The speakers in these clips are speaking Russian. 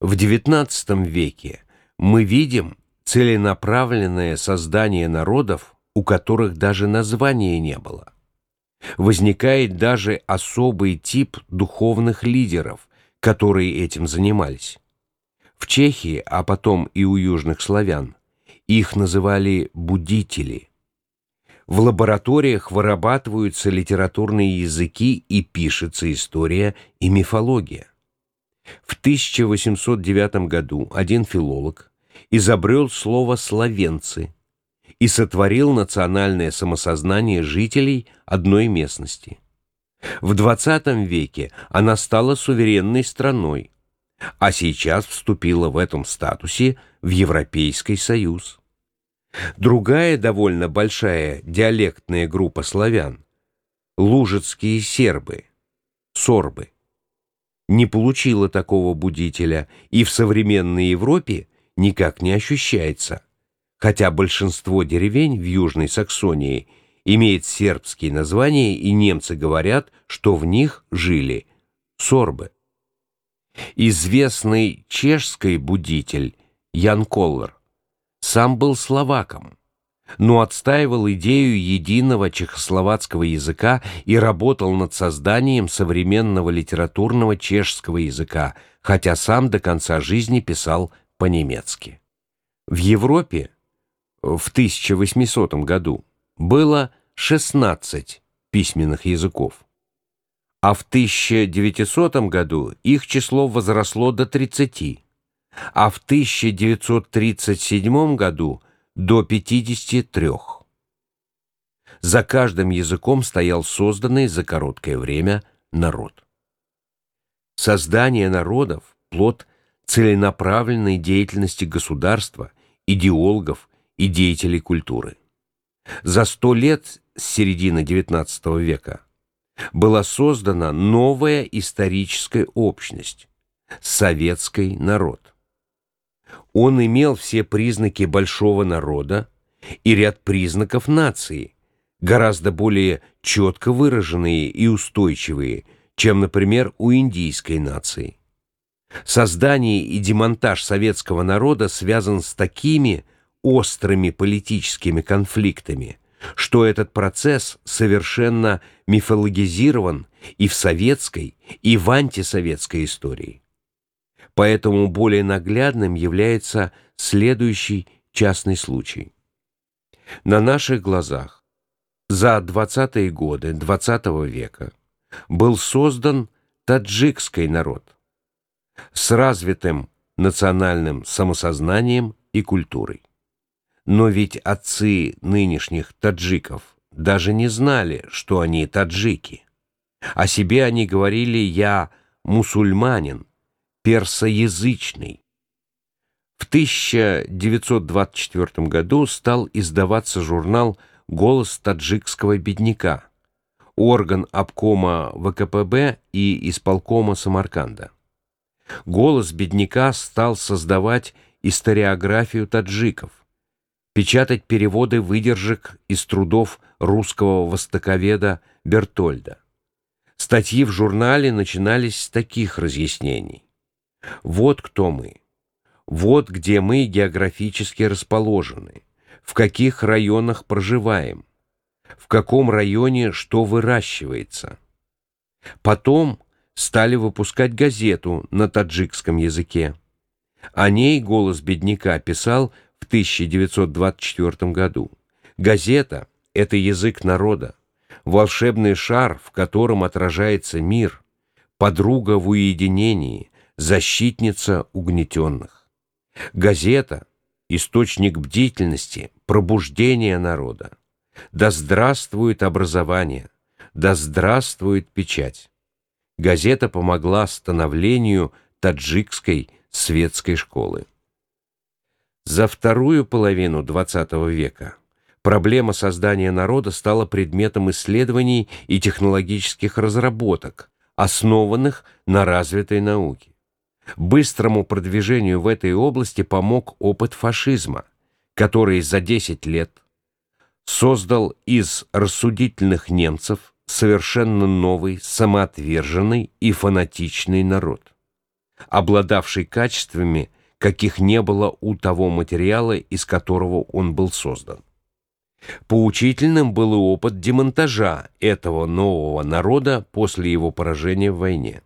В XIX веке мы видим целенаправленное создание народов, у которых даже названия не было. Возникает даже особый тип духовных лидеров, которые этим занимались. В Чехии, а потом и у южных славян, их называли «будители». В лабораториях вырабатываются литературные языки и пишется история и мифология. В 1809 году один филолог изобрел слово «словенцы» и сотворил национальное самосознание жителей одной местности. В XX веке она стала суверенной страной, а сейчас вступила в этом статусе в Европейский Союз. Другая довольно большая диалектная группа славян – лужицкие сербы, сорбы – не получила такого будителя и в современной Европе никак не ощущается, хотя большинство деревень в Южной Саксонии имеет сербские названия, и немцы говорят, что в них жили сорбы. Известный чешский будитель Ян Коллер сам был словаком, но отстаивал идею единого чехословацкого языка и работал над созданием современного литературного чешского языка, хотя сам до конца жизни писал по-немецки. В Европе в 1800 году было 16 письменных языков, а в 1900 году их число возросло до 30, а в 1937 году – до 53. За каждым языком стоял созданный за короткое время народ. Создание народов – плод целенаправленной деятельности государства, идеологов и деятелей культуры. За сто лет с середины XIX века была создана новая историческая общность – советский народ. Он имел все признаки большого народа и ряд признаков нации, гораздо более четко выраженные и устойчивые, чем, например, у индийской нации. Создание и демонтаж советского народа связан с такими острыми политическими конфликтами, что этот процесс совершенно мифологизирован и в советской, и в антисоветской истории. Поэтому более наглядным является следующий частный случай. На наших глазах за 20-е годы XX -го века был создан таджикский народ с развитым национальным самосознанием и культурой. Но ведь отцы нынешних таджиков даже не знали, что они таджики. О себе они говорили «я мусульманин», персоязычный. В 1924 году стал издаваться журнал «Голос таджикского бедняка», орган обкома ВКПБ и исполкома Самарканда. «Голос бедняка» стал создавать историографию таджиков, печатать переводы выдержек из трудов русского востоковеда Бертольда. Статьи в журнале начинались с таких разъяснений. Вот кто мы. Вот где мы географически расположены, в каких районах проживаем, в каком районе что выращивается. Потом стали выпускать газету на таджикском языке. О ней «Голос бедняка» писал в 1924 году. Газета — это язык народа, волшебный шар, в котором отражается мир, подруга в уединении, защитница угнетенных. Газета – источник бдительности, пробуждения народа. Да здравствует образование, да здравствует печать. Газета помогла становлению таджикской светской школы. За вторую половину XX века проблема создания народа стала предметом исследований и технологических разработок, основанных на развитой науке. Быстрому продвижению в этой области помог опыт фашизма, который за 10 лет создал из рассудительных немцев совершенно новый, самоотверженный и фанатичный народ. обладавший качествами, каких не было у того материала, из которого он был создан. Поучительным был и опыт демонтажа этого нового народа после его поражения в войне.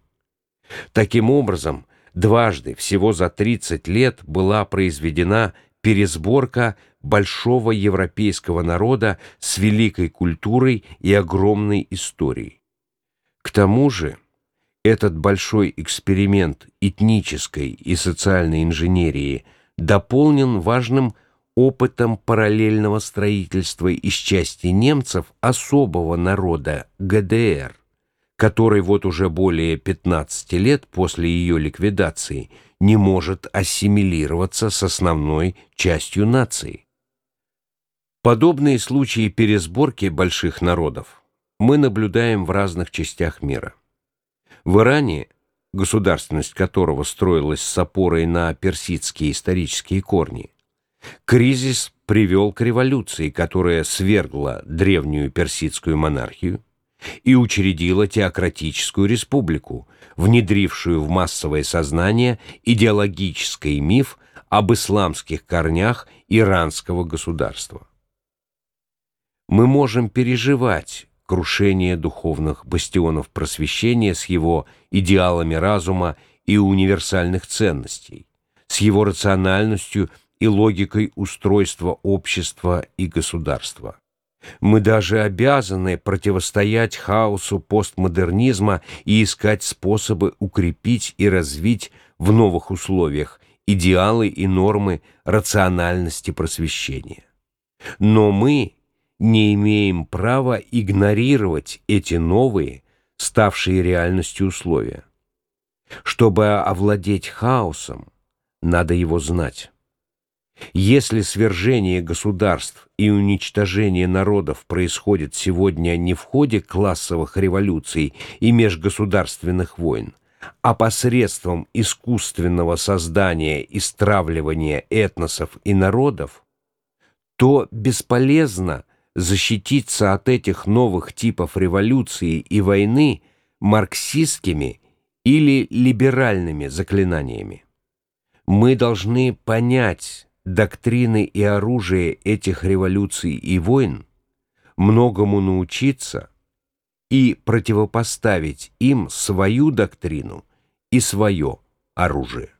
Таким образом, дважды, всего за 30 лет, была произведена пересборка большого европейского народа с великой культурой и огромной историей. К тому же, этот большой эксперимент этнической и социальной инженерии дополнен важным опытом параллельного строительства из части немцев особого народа ГДР, который вот уже более 15 лет после ее ликвидации не может ассимилироваться с основной частью нации. Подобные случаи пересборки больших народов мы наблюдаем в разных частях мира. В Иране, государственность которого строилась с опорой на персидские исторические корни, кризис привел к революции, которая свергла древнюю персидскую монархию и учредила теократическую республику, внедрившую в массовое сознание идеологический миф об исламских корнях иранского государства. Мы можем переживать крушение духовных бастионов просвещения с его идеалами разума и универсальных ценностей, с его рациональностью и логикой устройства общества и государства. Мы даже обязаны противостоять хаосу постмодернизма и искать способы укрепить и развить в новых условиях идеалы и нормы рациональности просвещения. Но мы не имеем права игнорировать эти новые, ставшие реальностью условия. Чтобы овладеть хаосом, надо его знать. Если свержение государств и уничтожение народов происходит сегодня не в ходе классовых революций и межгосударственных войн, а посредством искусственного создания и стравливания этносов и народов, то бесполезно защититься от этих новых типов революции и войны марксистскими или либеральными заклинаниями. Мы должны понять доктрины и оружие этих революций и войн, многому научиться и противопоставить им свою доктрину и свое оружие.